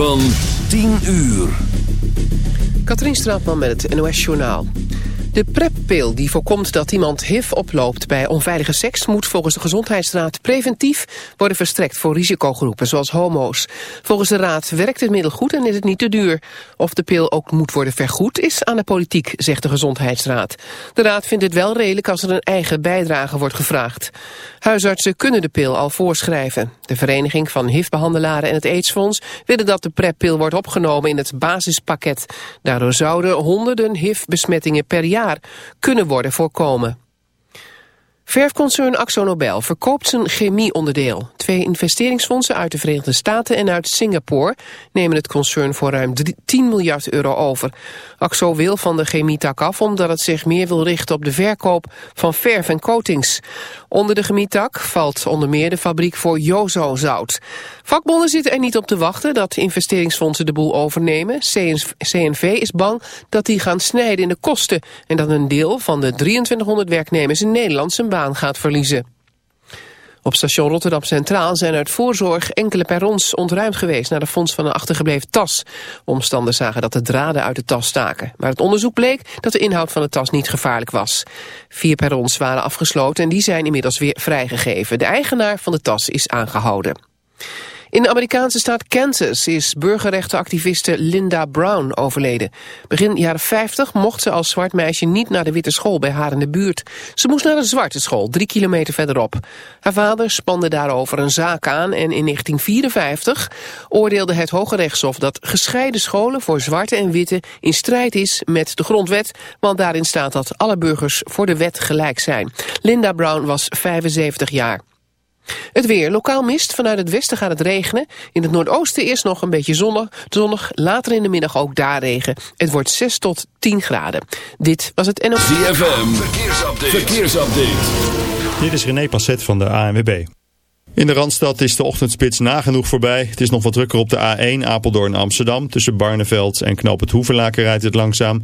Van 10 uur. Katrien Straatman met het NOS Journaal. De PrEP-pil die voorkomt dat iemand HIV oploopt bij onveilige seks... moet volgens de Gezondheidsraad preventief worden verstrekt voor risicogroepen, zoals homo's. Volgens de raad werkt het middel goed en is het niet te duur. Of de pil ook moet worden vergoed is aan de politiek, zegt de Gezondheidsraad. De raad vindt het wel redelijk als er een eigen bijdrage wordt gevraagd. Huisartsen kunnen de pil al voorschrijven. De Vereniging van HIV-behandelaren en het AIDS-fonds willen dat de PrEP-pil wordt opgenomen in het basispakket. Daardoor zouden honderden HIV-besmettingen per jaar kunnen worden voorkomen. Verfconcern AxoNobel verkoopt zijn chemieonderdeel. Twee investeringsfondsen uit de Verenigde Staten en uit Singapore nemen het concern voor ruim 10 miljard euro over. Axo wil van de chemietak af omdat het zich meer wil richten op de verkoop van verf en coatings. Onder de chemietak valt onder meer de fabriek voor Jozo-zout. Vakbonden zitten er niet op te wachten dat investeringsfondsen de boel overnemen. CNV is bang dat die gaan snijden in de kosten en dat een deel van de 2300 werknemers in Nederland zijn baan gaat verliezen. Op station Rotterdam Centraal zijn uit voorzorg enkele perrons ontruimd geweest naar de fonds van een achtergebleven tas. Omstanders zagen dat de draden uit de tas staken. Maar het onderzoek bleek dat de inhoud van de tas niet gevaarlijk was. Vier perrons waren afgesloten en die zijn inmiddels weer vrijgegeven. De eigenaar van de tas is aangehouden. In de Amerikaanse staat Kansas is burgerrechtenactiviste Linda Brown overleden. Begin jaren 50 mocht ze als zwart meisje niet naar de witte school bij haar in de buurt. Ze moest naar een zwarte school, drie kilometer verderop. Haar vader spande daarover een zaak aan en in 1954 oordeelde het Hoge Rechtshof dat gescheiden scholen voor zwarte en witte in strijd is met de grondwet, want daarin staat dat alle burgers voor de wet gelijk zijn. Linda Brown was 75 jaar. Het weer. Lokaal mist. Vanuit het westen gaat het regenen. In het noordoosten eerst nog een beetje zonnig. zonnig. Later in de middag ook daar regen. Het wordt 6 tot 10 graden. Dit was het NOS. ZFM. Verkeersupdate. Verkeersupdate. Dit is René Passet van de ANWB. In de Randstad is de ochtendspits nagenoeg voorbij. Het is nog wat drukker op de A1 Apeldoorn-Amsterdam. Tussen Barneveld en Knoop het Hoevenlaken rijdt het langzaam.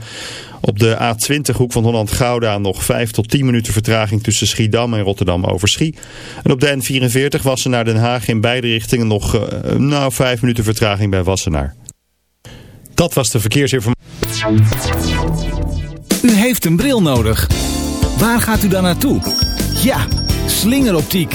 Op de A20 hoek van Holland-Gouda nog 5 tot 10 minuten vertraging tussen Schiedam en Rotterdam-Overschie. En op de N44 Wassen naar Den Haag in beide richtingen nog uh, nou 5 minuten vertraging bij Wassenaar. Dat was de verkeersinformatie. U heeft een bril nodig. Waar gaat u dan naartoe? Ja, slingeroptiek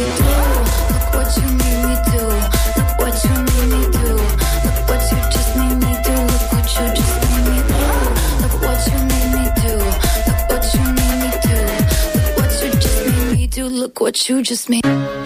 What you just made.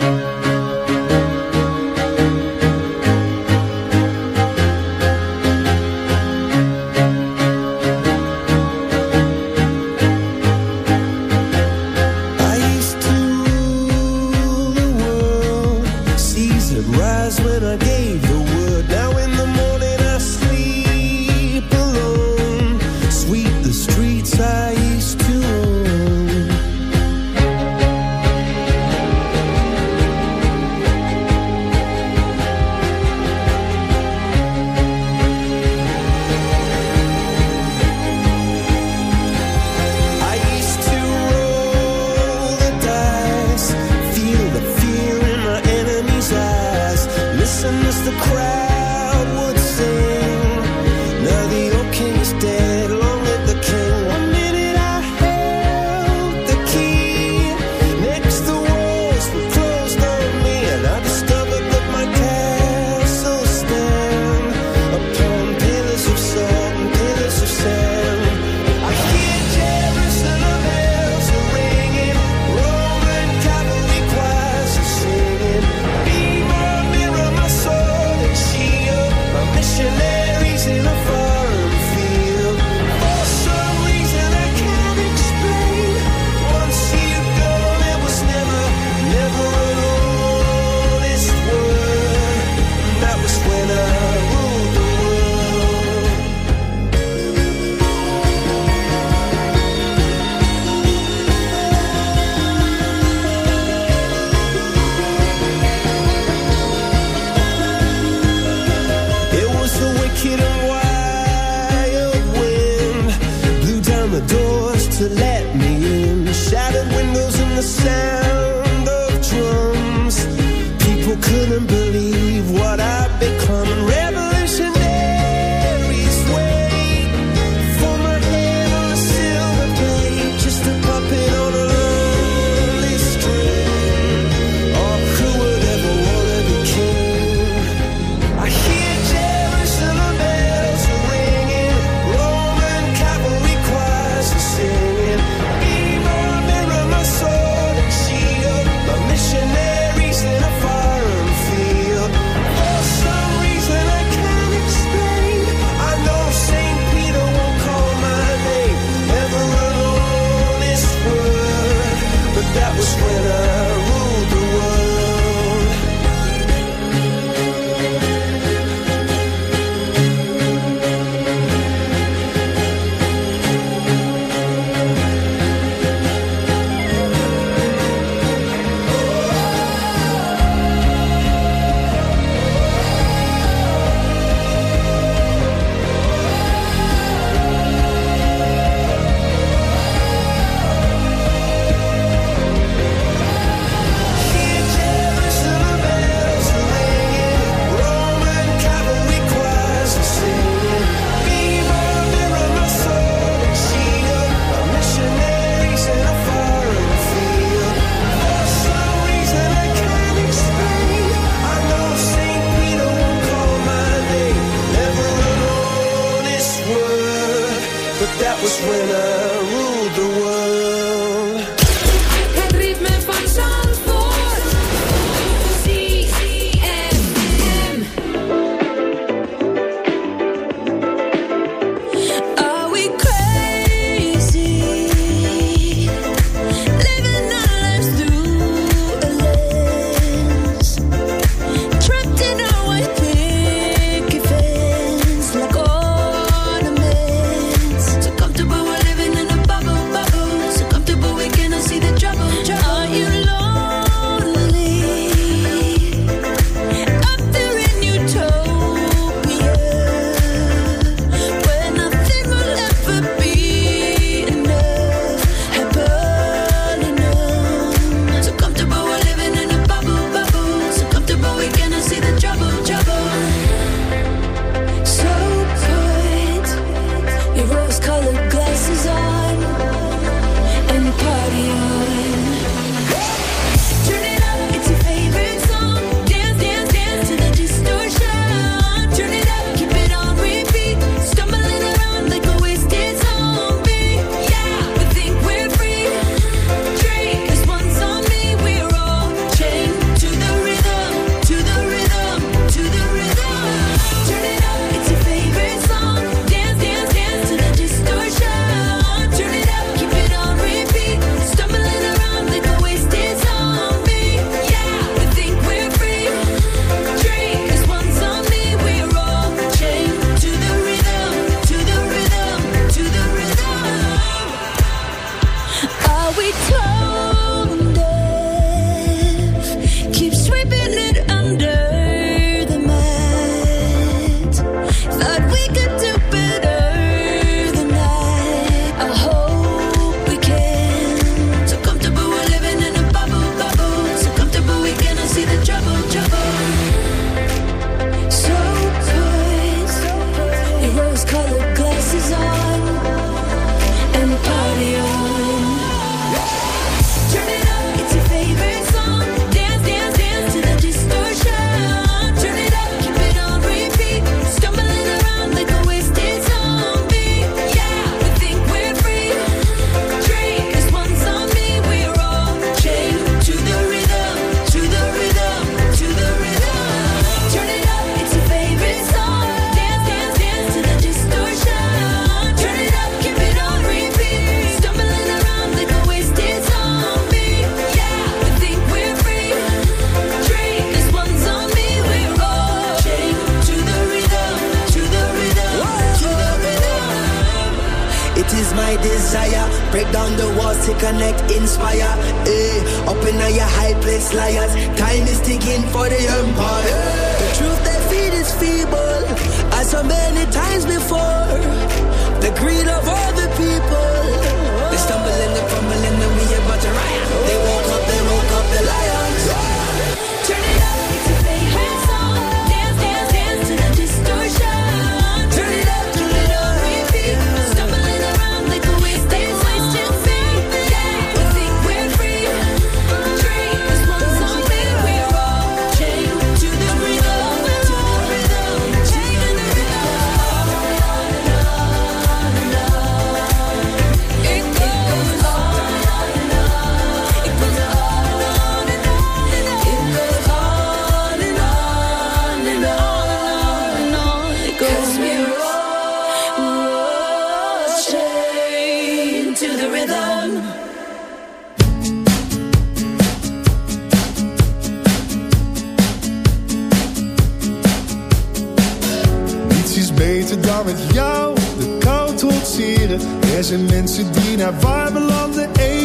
my desire. Break down the walls to connect, inspire. Eh, up in your high place, liars. Time is ticking for the empire. Eh. The truth they feed is feeble, as so many times before. The greed of all the people. Er zijn mensen die naar warme landen eten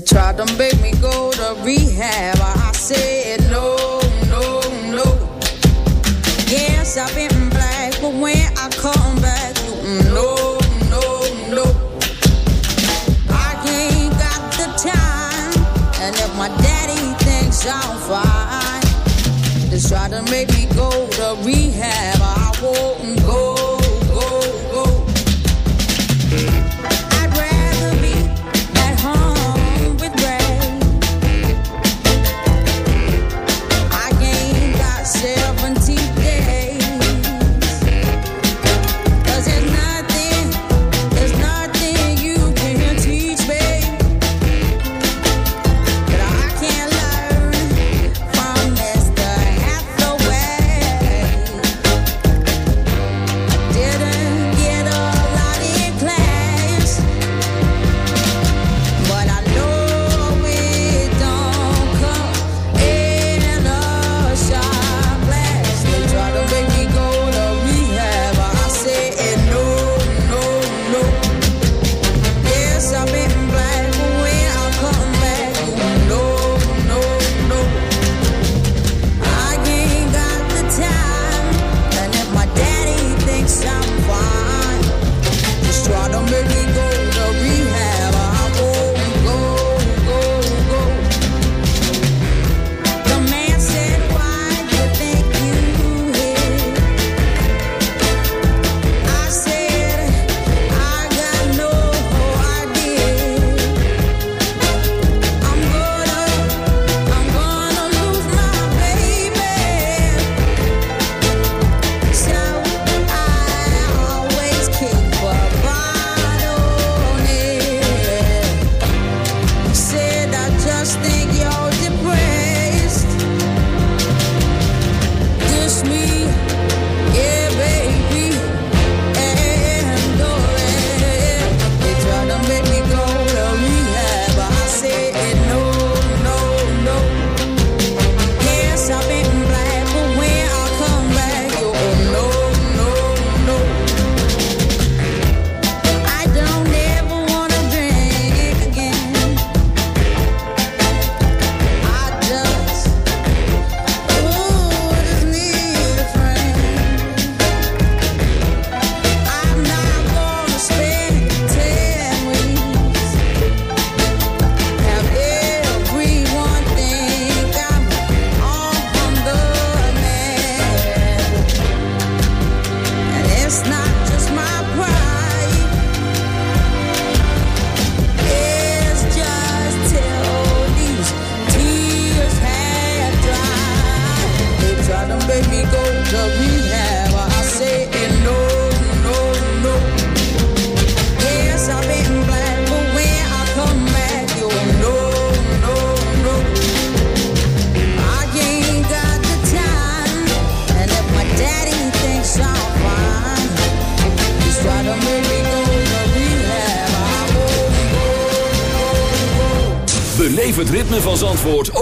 try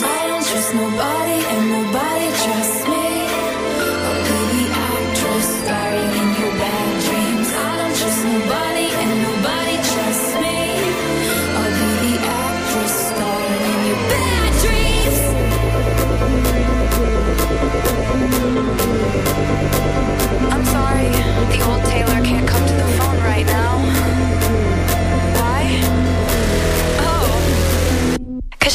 I'm just nobody and nobody trusts me. Be the actress starring in your bad dreams. I'm just nobody and nobody trusts me. Be the actress starring in your bad dreams. I'm sorry, the old Taylor can't come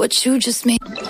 What you just made.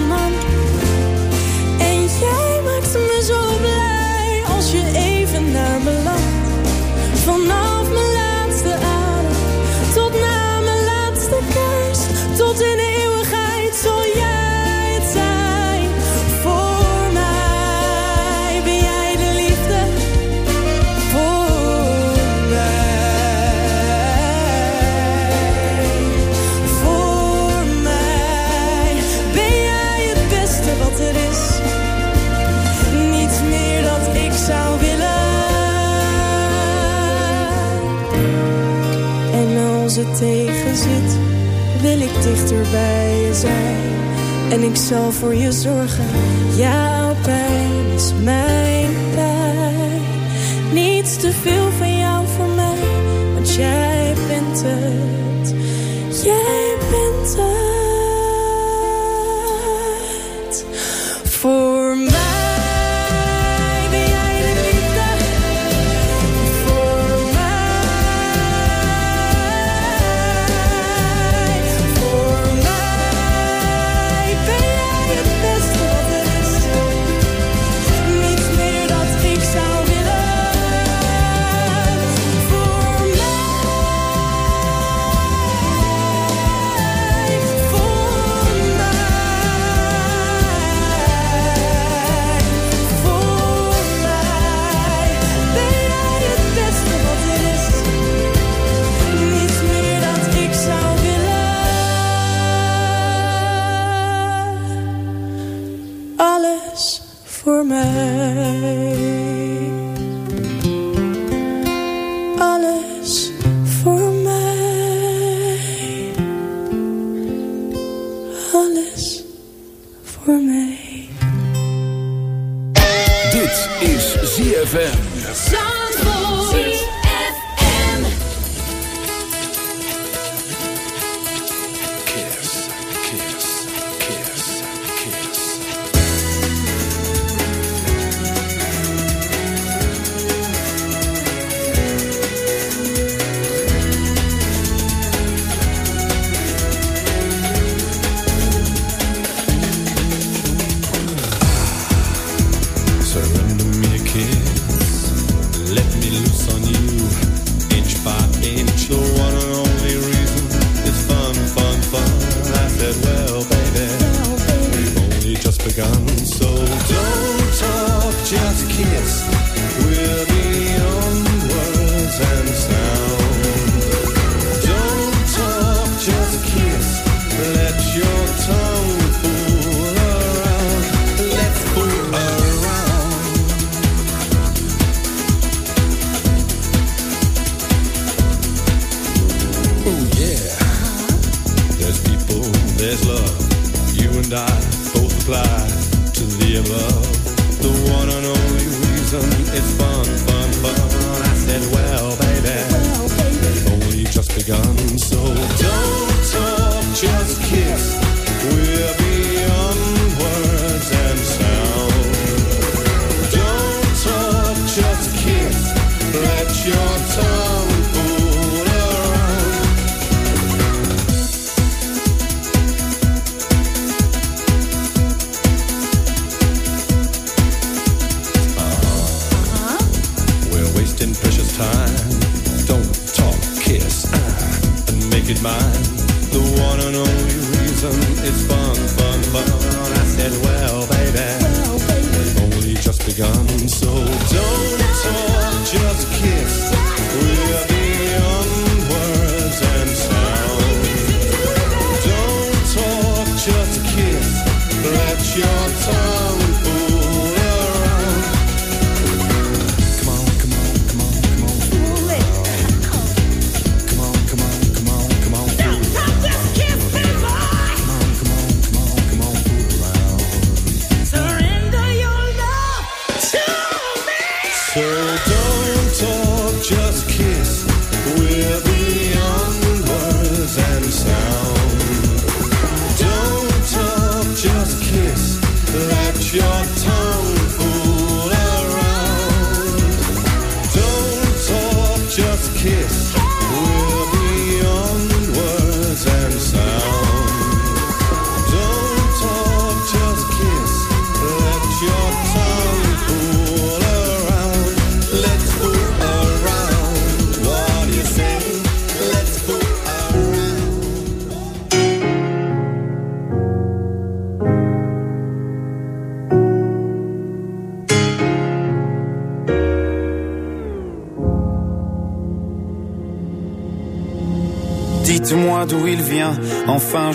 zal voor je zorgen. Jouw pijn is mijn pijn. Niets te veel gum.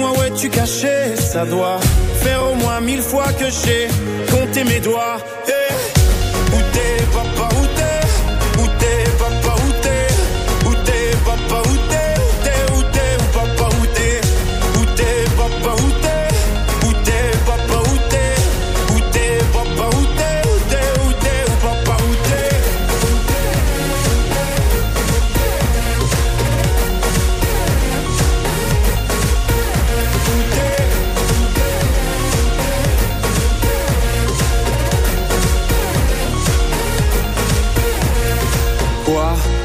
dis-moi où es-tu caché Ça doit faire au moins mille fois que j'ai compté mes doigts. Eh,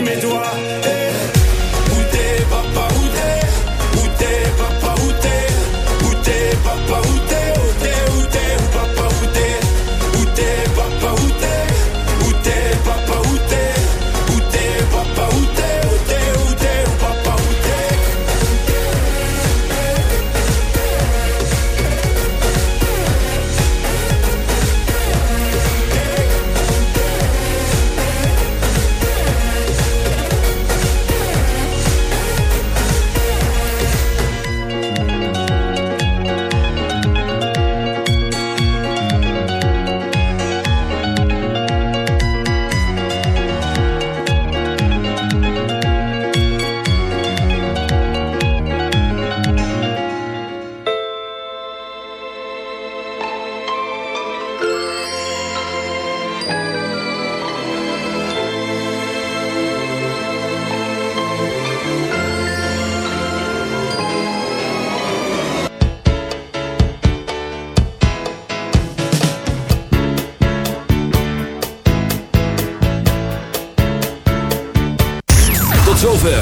limit to